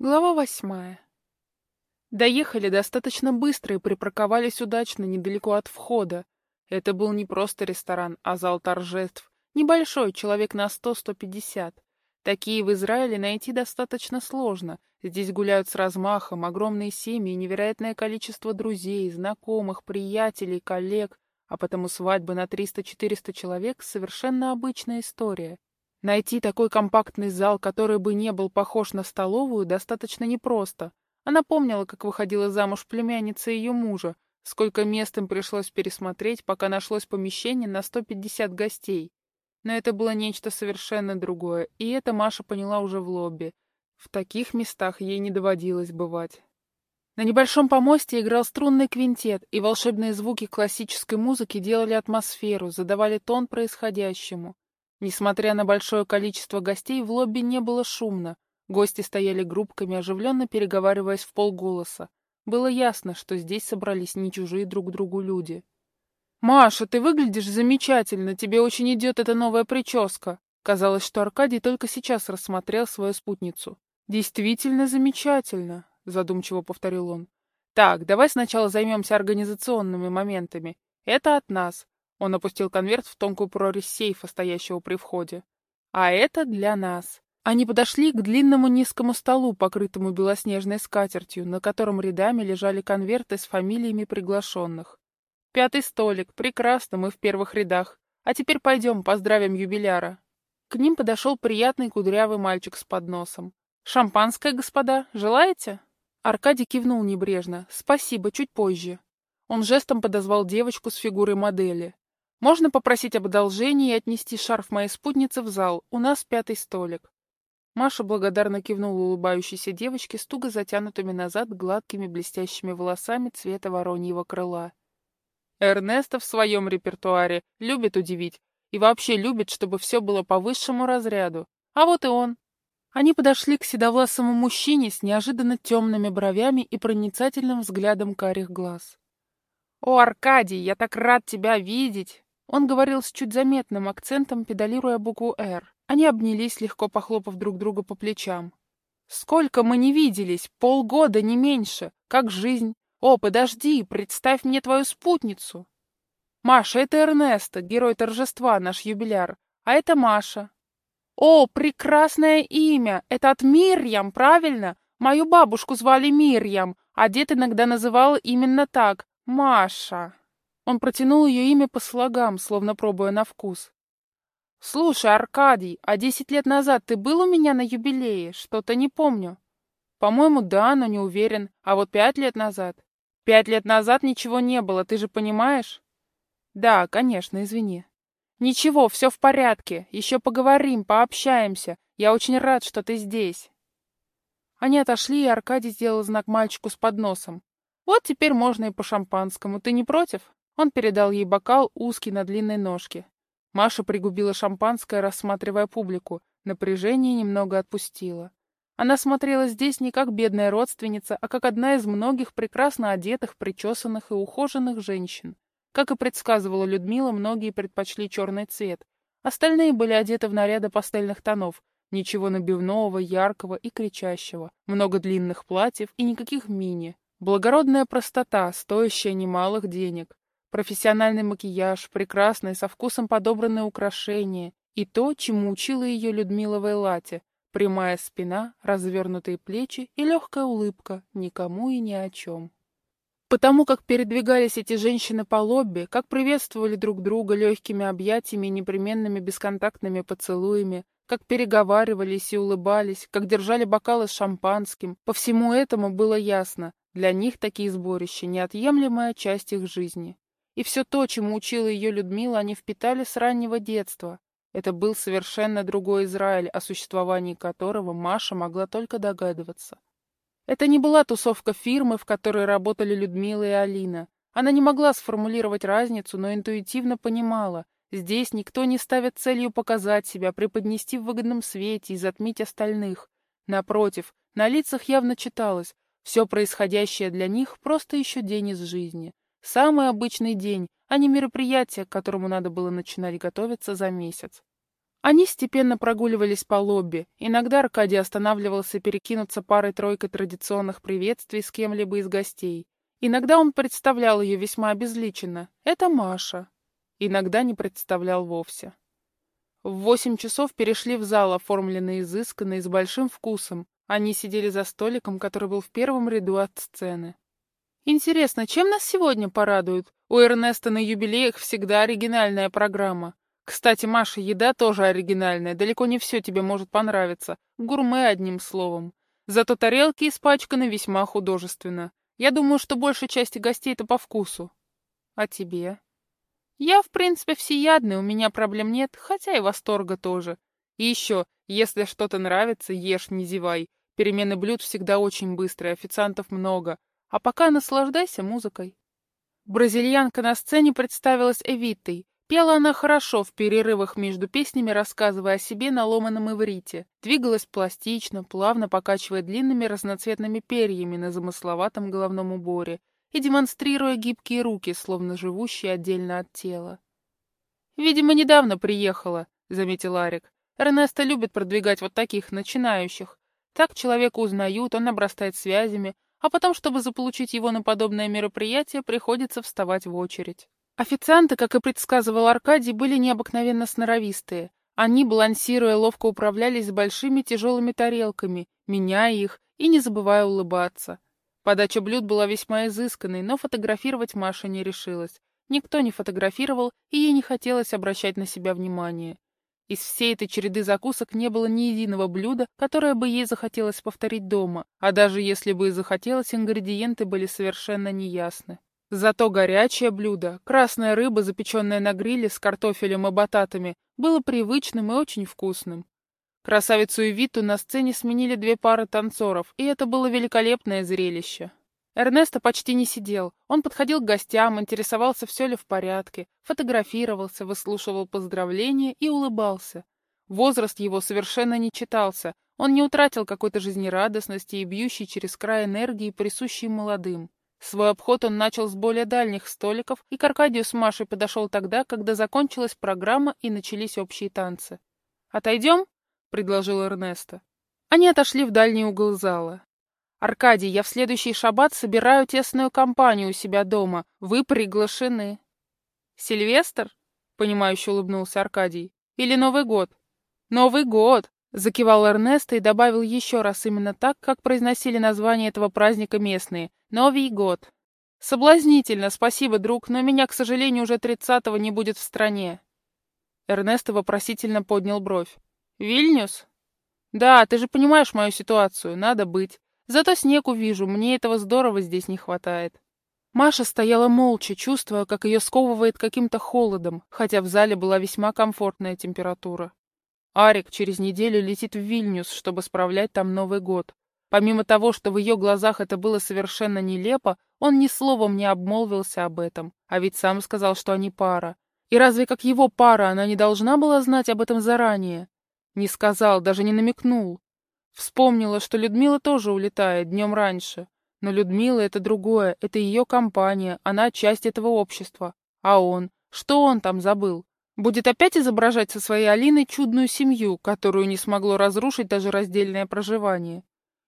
Глава восьмая. Доехали достаточно быстро и припарковались удачно недалеко от входа. Это был не просто ресторан, а зал торжеств. Небольшой, человек на сто-сто пятьдесят. Такие в Израиле найти достаточно сложно. Здесь гуляют с размахом, огромные семьи, невероятное количество друзей, знакомых, приятелей, коллег, а потому свадьбы на 300-400 человек — совершенно обычная история. Найти такой компактный зал, который бы не был похож на столовую, достаточно непросто. Она помнила, как выходила замуж племянница ее мужа, сколько мест им пришлось пересмотреть, пока нашлось помещение на 150 гостей. Но это было нечто совершенно другое, и это Маша поняла уже в лобби. В таких местах ей не доводилось бывать. На небольшом помосте играл струнный квинтет, и волшебные звуки классической музыки делали атмосферу, задавали тон происходящему. Несмотря на большое количество гостей, в лобби не было шумно. Гости стояли группками, оживленно переговариваясь в полголоса. Было ясно, что здесь собрались не чужие друг другу люди. «Маша, ты выглядишь замечательно, тебе очень идет эта новая прическа». Казалось, что Аркадий только сейчас рассмотрел свою спутницу. «Действительно замечательно», — задумчиво повторил он. «Так, давай сначала займемся организационными моментами. Это от нас. Он опустил конверт в тонкую прорезь сейфа, стоящего при входе. «А это для нас». Они подошли к длинному низкому столу, покрытому белоснежной скатертью, на котором рядами лежали конверты с фамилиями приглашенных. «Пятый столик. Прекрасно, мы в первых рядах. А теперь пойдем, поздравим юбиляра». К ним подошел приятный кудрявый мальчик с подносом. «Шампанское, господа, желаете?» Аркадий кивнул небрежно. «Спасибо, чуть позже». Он жестом подозвал девочку с фигурой модели. Можно попросить об одолжении и отнести шарф моей спутницы в зал. У нас пятый столик. Маша благодарно кивнула улыбающейся девочке с туго затянутыми назад гладкими блестящими волосами цвета вороньего крыла. Эрнеста в своем репертуаре любит удивить и вообще любит, чтобы все было по высшему разряду. А вот и он. Они подошли к седовласому мужчине с неожиданно темными бровями и проницательным взглядом карих глаз. «О, Аркадий, я так рад тебя видеть!» Он говорил с чуть заметным акцентом, педалируя букву «Р». Они обнялись, легко похлопав друг друга по плечам. «Сколько мы не виделись? Полгода, не меньше. Как жизнь? О, подожди, представь мне твою спутницу!» «Маша, это Эрнеста, герой торжества, наш юбиляр. А это Маша». «О, прекрасное имя! Это от Мирьям, правильно? Мою бабушку звали Мирьям, а дед иногда называл именно так — Маша». Он протянул ее имя по слогам, словно пробуя на вкус. «Слушай, Аркадий, а десять лет назад ты был у меня на юбилее? Что-то не помню». «По-моему, да, но не уверен. А вот пять лет назад?» «Пять лет назад ничего не было, ты же понимаешь?» «Да, конечно, извини». «Ничего, все в порядке. Еще поговорим, пообщаемся. Я очень рад, что ты здесь». Они отошли, и Аркадий сделал знак мальчику с подносом. «Вот теперь можно и по шампанскому. Ты не против?» Он передал ей бокал, узкий на длинной ножке. Маша пригубила шампанское, рассматривая публику. Напряжение немного отпустило. Она смотрела здесь не как бедная родственница, а как одна из многих прекрасно одетых, причесанных и ухоженных женщин. Как и предсказывала Людмила, многие предпочли черный цвет. Остальные были одеты в наряды пастельных тонов. Ничего набивного, яркого и кричащего. Много длинных платьев и никаких мини. Благородная простота, стоящая немалых денег профессиональный макияж, прекрасные, со вкусом подобранные украшения и то, чему учила ее Людмила Вейлате, прямая спина, развернутые плечи и легкая улыбка, никому и ни о чем. Потому как передвигались эти женщины по лобби, как приветствовали друг друга легкими объятиями и непременными бесконтактными поцелуями, как переговаривались и улыбались, как держали бокалы с шампанским, по всему этому было ясно, для них такие сборища — неотъемлемая часть их жизни. И все то, чему учила ее Людмила, они впитали с раннего детства. Это был совершенно другой Израиль, о существовании которого Маша могла только догадываться. Это не была тусовка фирмы, в которой работали Людмила и Алина. Она не могла сформулировать разницу, но интуитивно понимала, здесь никто не ставит целью показать себя, преподнести в выгодном свете и затмить остальных. Напротив, на лицах явно читалось, все происходящее для них просто еще день из жизни. Самый обычный день, а не мероприятие, к которому надо было начинать готовиться за месяц. Они степенно прогуливались по лобби. Иногда Аркадий останавливался перекинуться парой-тройкой традиционных приветствий с кем-либо из гостей. Иногда он представлял ее весьма обезличенно. Это Маша. Иногда не представлял вовсе. В восемь часов перешли в зал, оформленный изысканно и с большим вкусом. Они сидели за столиком, который был в первом ряду от сцены. «Интересно, чем нас сегодня порадуют? У Эрнеста на юбилеях всегда оригинальная программа. Кстати, Маша, еда тоже оригинальная, далеко не все тебе может понравиться. Гурме, одним словом. Зато тарелки испачканы весьма художественно. Я думаю, что большей части гостей это по вкусу. А тебе? Я, в принципе, всеядный, у меня проблем нет, хотя и восторга тоже. И еще, если что-то нравится, ешь, не зевай. Перемены блюд всегда очень быстрые, официантов много. А пока наслаждайся музыкой. Бразильянка на сцене представилась Эвитой, Пела она хорошо в перерывах между песнями, рассказывая о себе на ломаном иврите. Двигалась пластично, плавно покачивая длинными разноцветными перьями на замысловатом головном уборе и демонстрируя гибкие руки, словно живущие отдельно от тела. «Видимо, недавно приехала», — заметил Арик. «Эрнеста любит продвигать вот таких, начинающих. Так человека узнают, он обрастает связями, а потом, чтобы заполучить его на подобное мероприятие, приходится вставать в очередь». Официанты, как и предсказывал Аркадий, были необыкновенно сноровистые. Они, балансируя, ловко управлялись с большими тяжелыми тарелками, меняя их и не забывая улыбаться. Подача блюд была весьма изысканной, но фотографировать Маша не решилась. Никто не фотографировал, и ей не хотелось обращать на себя внимание. Из всей этой череды закусок не было ни единого блюда, которое бы ей захотелось повторить дома, а даже если бы и захотелось, ингредиенты были совершенно неясны. Зато горячее блюдо, красная рыба, запеченная на гриле с картофелем и бататами, было привычным и очень вкусным. Красавицу и Виту на сцене сменили две пары танцоров, и это было великолепное зрелище. Эрнесто почти не сидел. Он подходил к гостям, интересовался, все ли в порядке, фотографировался, выслушивал поздравления и улыбался. Возраст его совершенно не читался, он не утратил какой-то жизнерадостности и бьющей через край энергии, присущей молодым. Свой обход он начал с более дальних столиков, и к Аркадию с Машей подошел тогда, когда закончилась программа и начались общие танцы. «Отойдем?» — предложил Эрнесто. Они отошли в дальний угол зала. «Аркадий, я в следующий шаббат собираю тесную компанию у себя дома. Вы приглашены». «Сильвестр?» — понимающе улыбнулся Аркадий. «Или Новый год?» «Новый год!» Закивал Эрнесто и добавил еще раз именно так, как произносили название этого праздника местные. Новый год. Соблазнительно, спасибо, друг, но меня, к сожалению, уже тридцатого не будет в стране. Эрнесто вопросительно поднял бровь. Вильнюс? Да, ты же понимаешь мою ситуацию, надо быть. Зато снег увижу, мне этого здорово здесь не хватает. Маша стояла молча, чувствуя, как ее сковывает каким-то холодом, хотя в зале была весьма комфортная температура. Арик через неделю летит в Вильнюс, чтобы справлять там Новый год. Помимо того, что в ее глазах это было совершенно нелепо, он ни словом не обмолвился об этом, а ведь сам сказал, что они пара. И разве как его пара она не должна была знать об этом заранее? Не сказал, даже не намекнул. Вспомнила, что Людмила тоже улетает днем раньше. Но Людмила — это другое, это ее компания, она часть этого общества. А он? Что он там забыл? Будет опять изображать со своей Алиной чудную семью, которую не смогло разрушить даже раздельное проживание.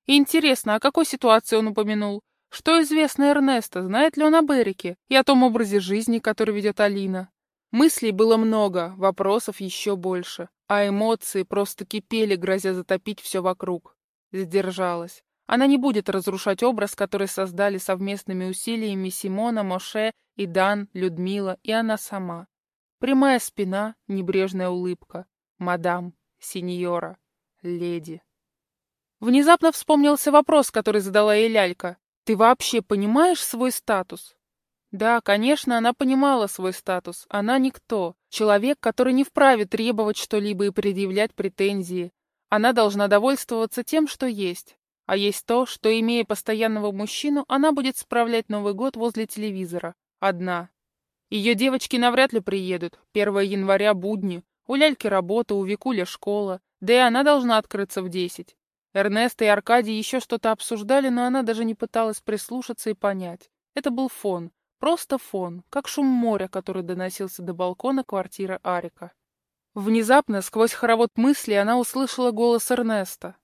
И интересно, о какой ситуации он упомянул? Что известно Эрнесто, знает ли он об Эрике и о том образе жизни, который ведет Алина? Мыслей было много, вопросов еще больше, а эмоции просто кипели, грозя затопить все вокруг. Сдержалась. Она не будет разрушать образ, который создали совместными усилиями Симона, Моше и Дан, Людмила и она сама. Прямая спина, небрежная улыбка. Мадам, сеньора, леди. Внезапно вспомнился вопрос, который задала ей лялька. «Ты вообще понимаешь свой статус?» Да, конечно, она понимала свой статус. Она никто. Человек, который не вправе требовать что-либо и предъявлять претензии. Она должна довольствоваться тем, что есть. А есть то, что, имея постоянного мужчину, она будет справлять Новый год возле телевизора. Одна. Ее девочки навряд ли приедут. 1 января будни. У Ляльки работа, у Викуля школа. Да и она должна открыться в 10. Эрнест и Аркадий еще что-то обсуждали, но она даже не пыталась прислушаться и понять. Это был фон. Просто фон, как шум моря, который доносился до балкона квартиры Арика. Внезапно, сквозь хоровод мыслей, она услышала голос Эрнеста.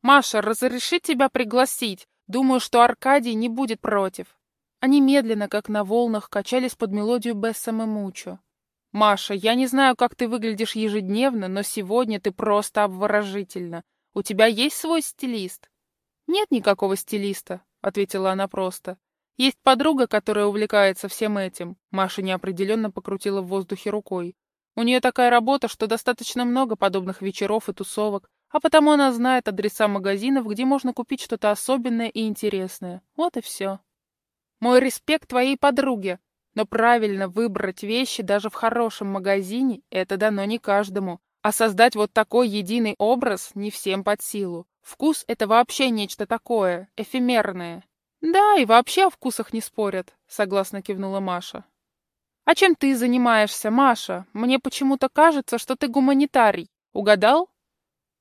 «Маша, разреши тебя пригласить? Думаю, что Аркадий не будет против». Они медленно, как на волнах, качались под мелодию Бессама Мучо. «Маша, я не знаю, как ты выглядишь ежедневно, но сегодня ты просто обворожительна. У тебя есть свой стилист?» «Нет никакого стилиста», — ответила она просто. «Есть подруга, которая увлекается всем этим». Маша неопределенно покрутила в воздухе рукой. «У нее такая работа, что достаточно много подобных вечеров и тусовок, а потому она знает адреса магазинов, где можно купить что-то особенное и интересное. Вот и все». «Мой респект твоей подруге», но правильно выбрать вещи даже в хорошем магазине – это дано не каждому. А создать вот такой единый образ не всем под силу. Вкус — это вообще нечто такое, эфемерное. Да, и вообще о вкусах не спорят, согласно кивнула Маша. А чем ты занимаешься, Маша? Мне почему-то кажется, что ты гуманитарий. Угадал?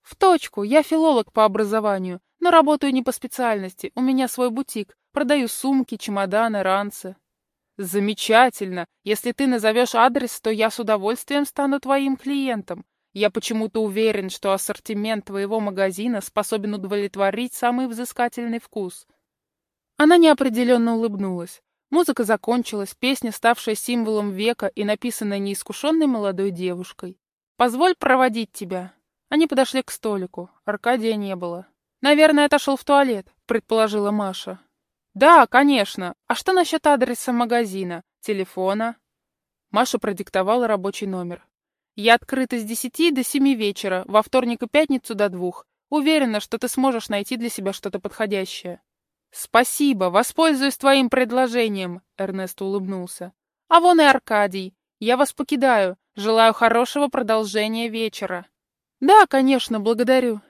В точку, я филолог по образованию, но работаю не по специальности. У меня свой бутик. Продаю сумки, чемоданы, ранцы. «Замечательно! Если ты назовешь адрес, то я с удовольствием стану твоим клиентом. Я почему-то уверен, что ассортимент твоего магазина способен удовлетворить самый взыскательный вкус». Она неопределенно улыбнулась. Музыка закончилась, песня, ставшая символом века и написанная неискушенной молодой девушкой. «Позволь проводить тебя». Они подошли к столику. Аркадия не было. «Наверное, отошел в туалет», — предположила Маша. «Да, конечно. А что насчет адреса магазина? Телефона?» Маша продиктовала рабочий номер. «Я открыта с десяти до семи вечера, во вторник и пятницу до двух. Уверена, что ты сможешь найти для себя что-то подходящее». «Спасибо, воспользуюсь твоим предложением», — Эрнест улыбнулся. «А вон и Аркадий. Я вас покидаю. Желаю хорошего продолжения вечера». «Да, конечно, благодарю».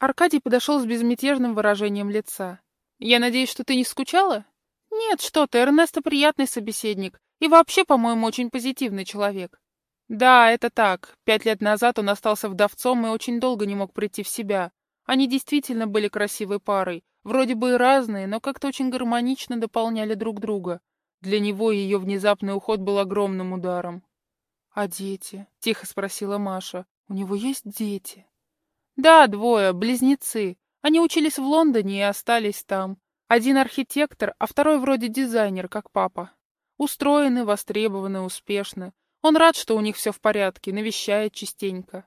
Аркадий подошел с безмятежным выражением лица. Я надеюсь, что ты не скучала? Нет, что ты, Эрнесто приятный собеседник. И вообще, по-моему, очень позитивный человек. Да, это так. Пять лет назад он остался вдовцом и очень долго не мог прийти в себя. Они действительно были красивой парой. Вроде бы и разные, но как-то очень гармонично дополняли друг друга. Для него ее внезапный уход был огромным ударом. «А дети?» — тихо спросила Маша. «У него есть дети?» «Да, двое, близнецы. Они учились в Лондоне и остались там. Один архитектор, а второй вроде дизайнер, как папа. Устроены, востребованы, успешны. Он рад, что у них все в порядке, навещает частенько.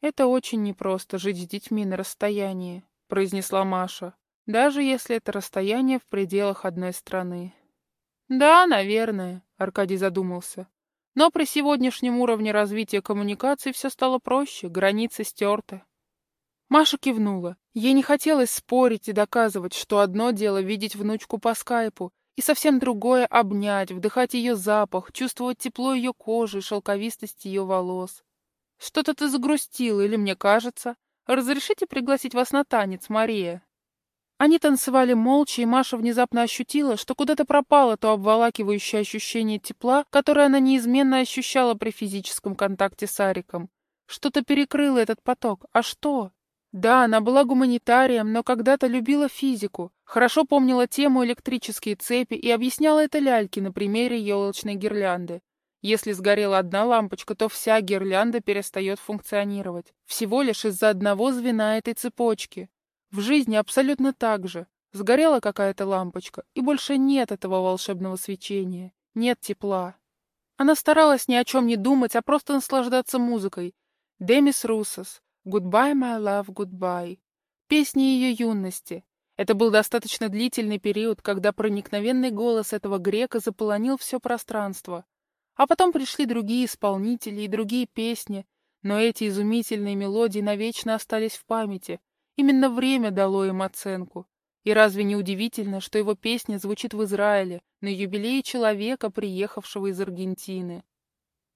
«Это очень непросто жить с детьми на расстоянии», — произнесла Маша, «даже если это расстояние в пределах одной страны». «Да, наверное», — Аркадий задумался. «Но при сегодняшнем уровне развития коммуникаций все стало проще, границы стерты. Маша кивнула. Ей не хотелось спорить и доказывать, что одно дело видеть внучку по скайпу, и совсем другое — обнять, вдыхать ее запах, чувствовать тепло ее кожи, шелковистость ее волос. «Что-то ты загрустила, или мне кажется? Разрешите пригласить вас на танец, Мария?» Они танцевали молча, и Маша внезапно ощутила, что куда-то пропало то обволакивающее ощущение тепла, которое она неизменно ощущала при физическом контакте с Ариком. Что-то перекрыло этот поток. А что? Да, она была гуманитарием, но когда-то любила физику, хорошо помнила тему электрические цепи и объясняла это ляльке на примере елочной гирлянды. Если сгорела одна лампочка, то вся гирлянда перестает функционировать. Всего лишь из-за одного звена этой цепочки. В жизни абсолютно так же. Сгорела какая-то лампочка, и больше нет этого волшебного свечения, нет тепла. Она старалась ни о чем не думать, а просто наслаждаться музыкой. Демис Русос, «Goodbye, my love, goodbye». Песни ее юности. Это был достаточно длительный период, когда проникновенный голос этого грека заполонил все пространство. А потом пришли другие исполнители и другие песни, но эти изумительные мелодии навечно остались в памяти. Именно время дало им оценку. И разве не удивительно, что его песня звучит в Израиле, на юбилее человека, приехавшего из Аргентины?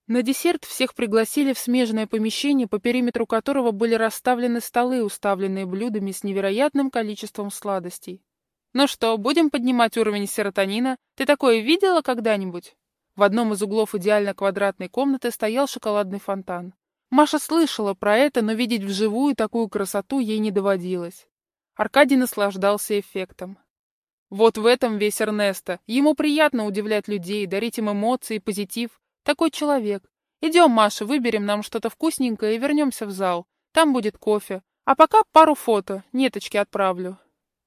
На десерт всех пригласили в смежное помещение, по периметру которого были расставлены столы, уставленные блюдами с невероятным количеством сладостей. «Ну что, будем поднимать уровень серотонина? Ты такое видела когда-нибудь?» В одном из углов идеально квадратной комнаты стоял шоколадный фонтан. Маша слышала про это, но видеть вживую такую красоту ей не доводилось. Аркадий наслаждался эффектом. Вот в этом весь Эрнесто. Ему приятно удивлять людей, дарить им эмоции, позитив, такой человек. Идем, Маша, выберем нам что-то вкусненькое и вернемся в зал. Там будет кофе. А пока пару фото, неточки отправлю.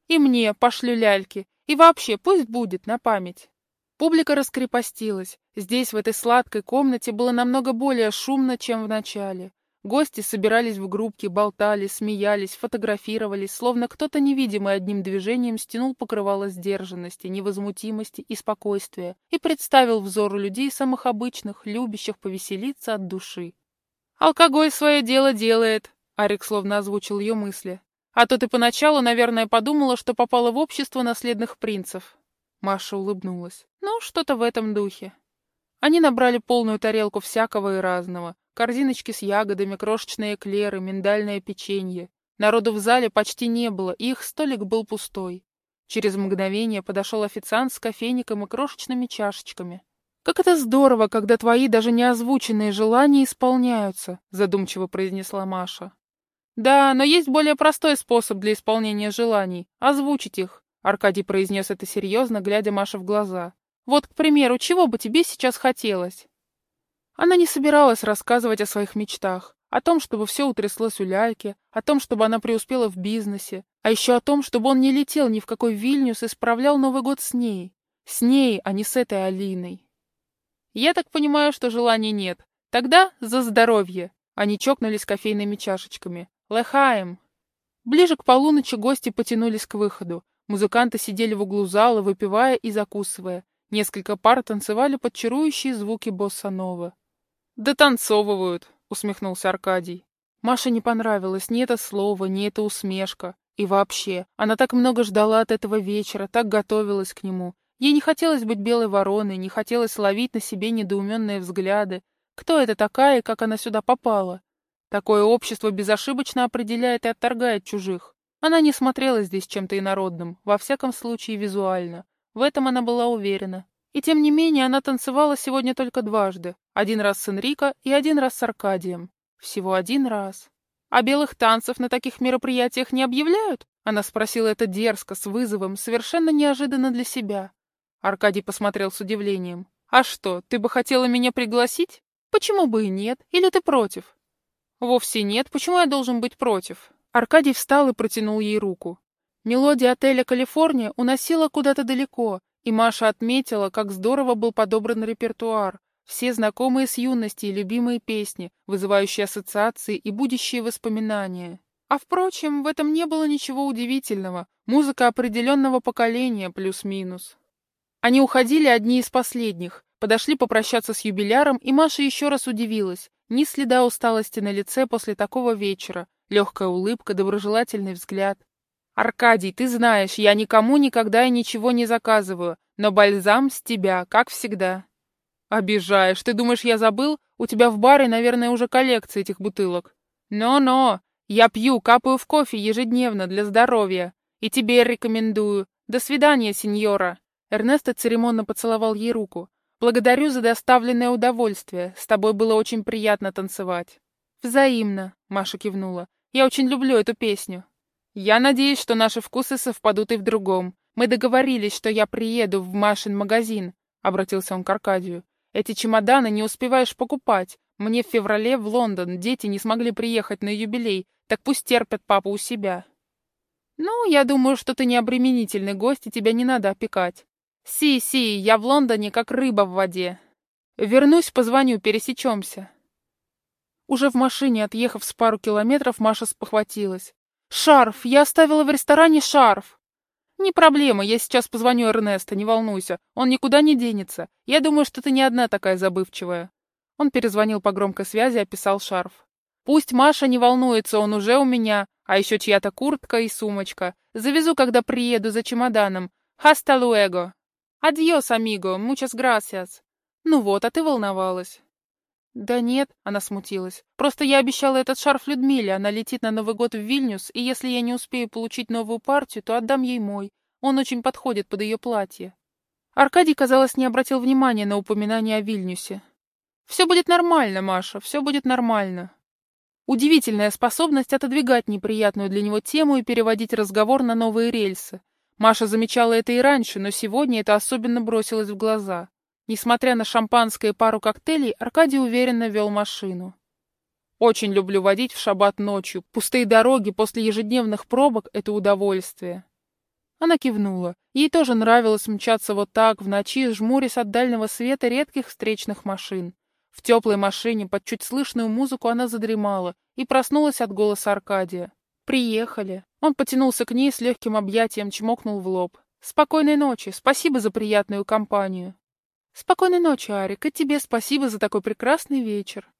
И мне пошлю ляльки. И вообще, пусть будет, на память. Публика раскрепостилась. Здесь, в этой сладкой комнате, было намного более шумно, чем в начале. Гости собирались в группки, болтали, смеялись, фотографировались, словно кто-то невидимый одним движением стянул покрывало сдержанности, невозмутимости и спокойствия и представил взору людей самых обычных, любящих повеселиться от души. «Алкоголь свое дело делает», — Арик словно озвучил ее мысли. «А то ты поначалу, наверное, подумала, что попала в общество наследных принцев». Маша улыбнулась. «Ну, что-то в этом духе». Они набрали полную тарелку всякого и разного, Корзиночки с ягодами, крошечные эклеры, миндальное печенье. Народу в зале почти не было, и их столик был пустой. Через мгновение подошел официант с кофейником и крошечными чашечками. «Как это здорово, когда твои даже неозвученные желания исполняются», — задумчиво произнесла Маша. «Да, но есть более простой способ для исполнения желаний — озвучить их», — Аркадий произнес это серьезно, глядя Маше в глаза. «Вот, к примеру, чего бы тебе сейчас хотелось?» Она не собиралась рассказывать о своих мечтах, о том, чтобы все утряслось у Ляльки, о том, чтобы она преуспела в бизнесе, а еще о том, чтобы он не летел ни в какой Вильнюс и справлял Новый год с ней. С ней, а не с этой Алиной. Я так понимаю, что желаний нет. Тогда за здоровье. Они чокнулись кофейными чашечками. Лехаем. Ближе к полуночи гости потянулись к выходу. Музыканты сидели в углу зала, выпивая и закусывая. Несколько пар танцевали под чарующие звуки босса-нова. «Дотанцовывают», — усмехнулся Аркадий. Маше не понравилось ни это слово, ни эта усмешка. И вообще, она так много ждала от этого вечера, так готовилась к нему. Ей не хотелось быть белой вороной, не хотелось ловить на себе недоуменные взгляды. Кто это такая и как она сюда попала? Такое общество безошибочно определяет и отторгает чужих. Она не смотрела здесь чем-то инородным, во всяком случае визуально. В этом она была уверена. И тем не менее она танцевала сегодня только дважды. Один раз с Энрико и один раз с Аркадием. Всего один раз. «А белых танцев на таких мероприятиях не объявляют?» Она спросила это дерзко, с вызовом, совершенно неожиданно для себя. Аркадий посмотрел с удивлением. «А что, ты бы хотела меня пригласить? Почему бы и нет? Или ты против?» «Вовсе нет. Почему я должен быть против?» Аркадий встал и протянул ей руку. Мелодия отеля «Калифорния» уносила куда-то далеко, и Маша отметила, как здорово был подобран репертуар. Все знакомые с юности и любимые песни, вызывающие ассоциации и будущие воспоминания. А впрочем, в этом не было ничего удивительного. Музыка определенного поколения плюс-минус. Они уходили одни из последних, подошли попрощаться с юбиляром, и Маша еще раз удивилась. Ни следа усталости на лице после такого вечера, легкая улыбка, доброжелательный взгляд. «Аркадий, ты знаешь, я никому никогда и ничего не заказываю, но бальзам с тебя, как всегда». «Обижаешь. Ты думаешь, я забыл? У тебя в баре, наверное, уже коллекция этих бутылок». «Но-но, я пью, капаю в кофе ежедневно для здоровья. И тебе рекомендую. До свидания, сеньора». Эрнесто церемонно поцеловал ей руку. «Благодарю за доставленное удовольствие. С тобой было очень приятно танцевать». «Взаимно», — Маша кивнула. «Я очень люблю эту песню». «Я надеюсь, что наши вкусы совпадут и в другом. Мы договорились, что я приеду в Машин магазин», — обратился он к Аркадию. «Эти чемоданы не успеваешь покупать. Мне в феврале в Лондон дети не смогли приехать на юбилей, так пусть терпят папу у себя». «Ну, я думаю, что ты не обременительный гость, и тебя не надо опекать. Си-си, я в Лондоне, как рыба в воде. Вернусь, позвоню, пересечемся». Уже в машине, отъехав с пару километров, Маша спохватилась. «Шарф! Я оставила в ресторане шарф!» «Не проблема, я сейчас позвоню Эрнесто, не волнуйся. Он никуда не денется. Я думаю, что ты не одна такая забывчивая». Он перезвонил по громкой связи, описал шарф. «Пусть Маша не волнуется, он уже у меня, а еще чья-то куртка и сумочка. Завезу, когда приеду за чемоданом. Хаста луэго. Адьос, амиго, мучас грасиас». «Ну вот, а ты волновалась». «Да нет», — она смутилась. «Просто я обещала этот шарф Людмиле, она летит на Новый год в Вильнюс, и если я не успею получить новую партию, то отдам ей мой. Он очень подходит под ее платье». Аркадий, казалось, не обратил внимания на упоминание о Вильнюсе. «Все будет нормально, Маша, все будет нормально». Удивительная способность отодвигать неприятную для него тему и переводить разговор на новые рельсы. Маша замечала это и раньше, но сегодня это особенно бросилось в глаза. Несмотря на шампанское и пару коктейлей, Аркадий уверенно вел машину. Очень люблю водить в шаббат ночью. Пустые дороги после ежедневных пробок — это удовольствие. Она кивнула. Ей тоже нравилось мчаться вот так, в ночи, жмурясь от дальнего света редких встречных машин. В теплой машине под чуть слышную музыку она задремала и проснулась от голоса Аркадия. «Приехали». Он потянулся к ней с легким объятием, чмокнул в лоб. «Спокойной ночи. Спасибо за приятную компанию». «Спокойной ночи, Арик, и тебе спасибо за такой прекрасный вечер».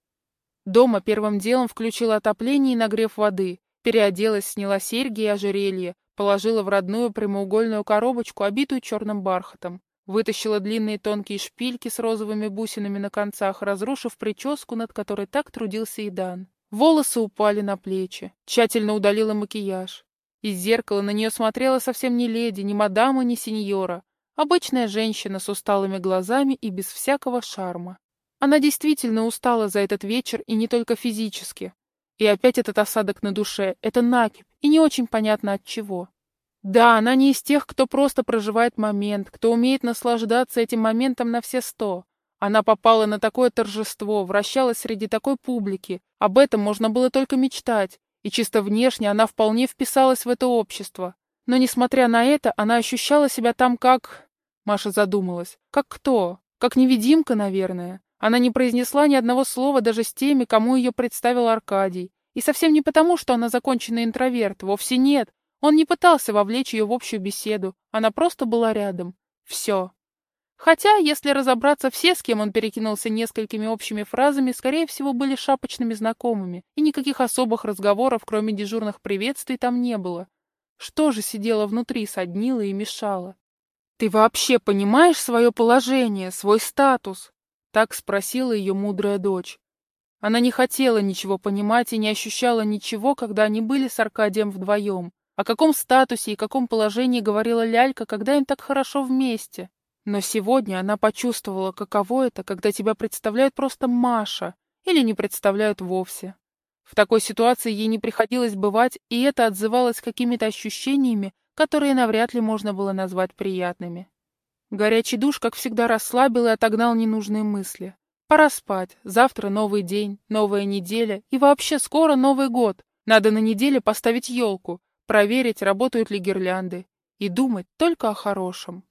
Дома первым делом включила отопление и нагрев воды, переоделась, сняла серьги и ожерелье, положила в родную прямоугольную коробочку, обитую черным бархатом. Вытащила длинные тонкие шпильки с розовыми бусинами на концах, разрушив прическу, над которой так трудился Идан. Волосы упали на плечи. Тщательно удалила макияж. Из зеркала на нее смотрела совсем не леди, ни мадама, ни сеньора. Обычная женщина с усталыми глазами и без всякого шарма. Она действительно устала за этот вечер, и не только физически. И опять этот осадок на душе, это накипь, и не очень понятно от чего. Да, она не из тех, кто просто проживает момент, кто умеет наслаждаться этим моментом на все сто. Она попала на такое торжество, вращалась среди такой публики. Об этом можно было только мечтать. И чисто внешне она вполне вписалась в это общество. Но, несмотря на это, она ощущала себя там как... Маша задумалась. Как кто? Как невидимка, наверное. Она не произнесла ни одного слова даже с теми, кому ее представил Аркадий. И совсем не потому, что она законченный интроверт, вовсе нет. Он не пытался вовлечь ее в общую беседу, она просто была рядом. Все. Хотя, если разобраться, все, с кем он перекинулся несколькими общими фразами, скорее всего, были шапочными знакомыми, и никаких особых разговоров, кроме дежурных приветствий, там не было. Что же сидело внутри, соднило и мешало? «Ты вообще понимаешь свое положение, свой статус?» Так спросила ее мудрая дочь. Она не хотела ничего понимать и не ощущала ничего, когда они были с Аркадием вдвоем. О каком статусе и каком положении говорила Лялька, когда им так хорошо вместе. Но сегодня она почувствовала, каково это, когда тебя представляют просто Маша или не представляют вовсе. В такой ситуации ей не приходилось бывать, и это отзывалось какими-то ощущениями, которые навряд ли можно было назвать приятными. Горячий душ, как всегда, расслабил и отогнал ненужные мысли. Пора спать. Завтра новый день, новая неделя и вообще скоро Новый год. Надо на неделе поставить елку, проверить, работают ли гирлянды. И думать только о хорошем.